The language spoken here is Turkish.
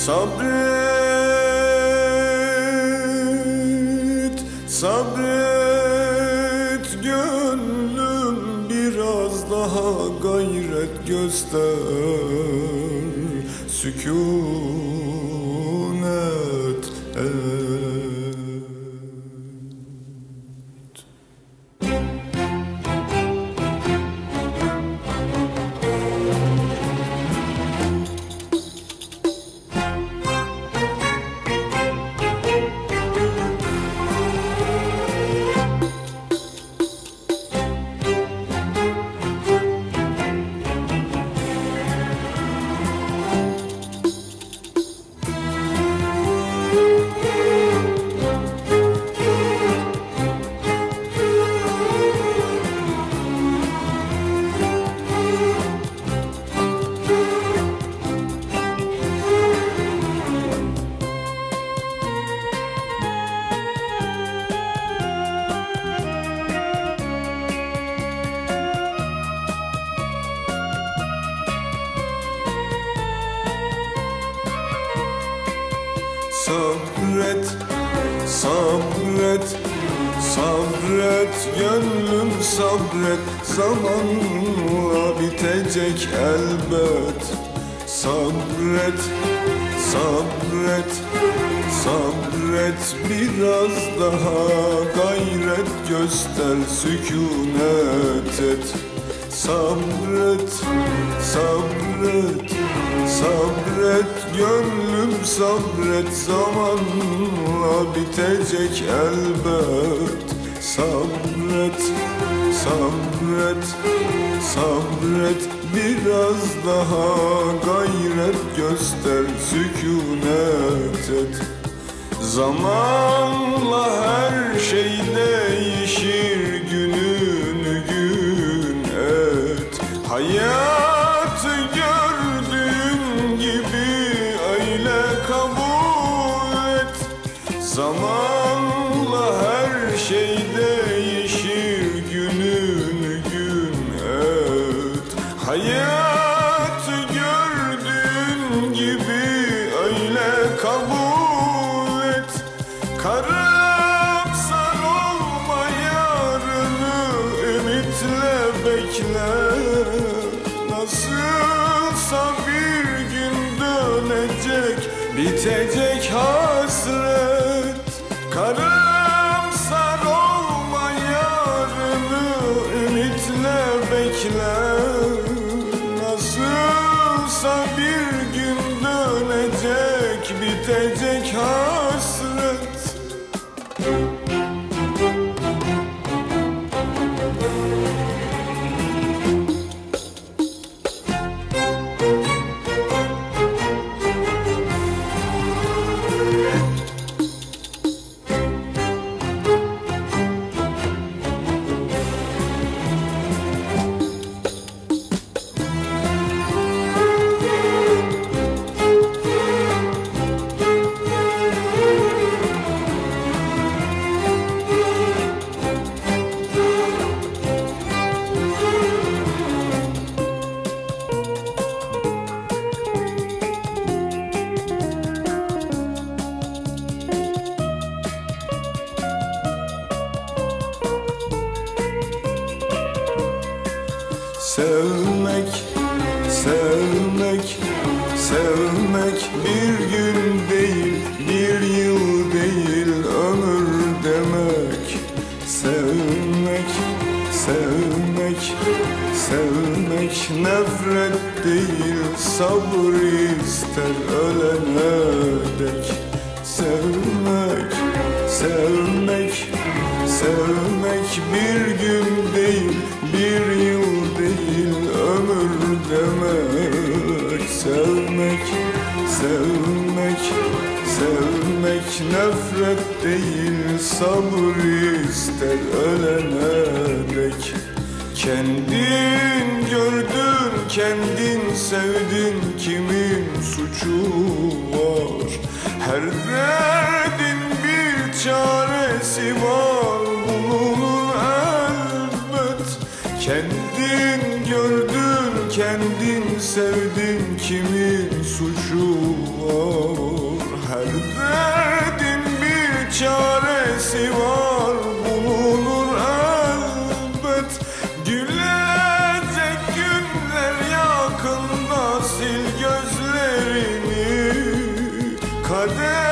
Sabret, sabret gönlüm biraz daha gayret göster. Sükunet Sabret, sabret, sabret Gönlüm sabret. Zamanla bitecek elbet. Sabret, sabret, sabret. Biraz daha gayret göster Sükunet et. Sabret, sabret, sabret Gönlüm sabret Zamanla bitecek elbet. Sabret, sabret, sabret Biraz daha gayret göster Sükunet et. Zamanla her şey değişir kabul et. Zamanla her şey değişir gününü gün et Hayatı gördüğün gibi öyle kabul et. Karamsar olma yarını ümitle bekle. Nasılsa bir gün dönecek bitecek hasret Karamsar olma yarını ümitle bekle. Nasılsa bir gün dönecek bitecek hasret Sevmek, sevmek, sevmek bir gün değil, bir yıl değil, ömür demek. Sevmek, sevmek, sevmek nefret değil, sabır ister ölene dek. Sevmek, sevmek, sevmek bir gün değil, nefret değil, sabır ister ölene dek. Kendin gördün, kendin sevdin, kimin suçu var? Her derdin bir çaresi var, bulunur elbet. Kendin gördün, kendin sevdin, kimin suçu anladım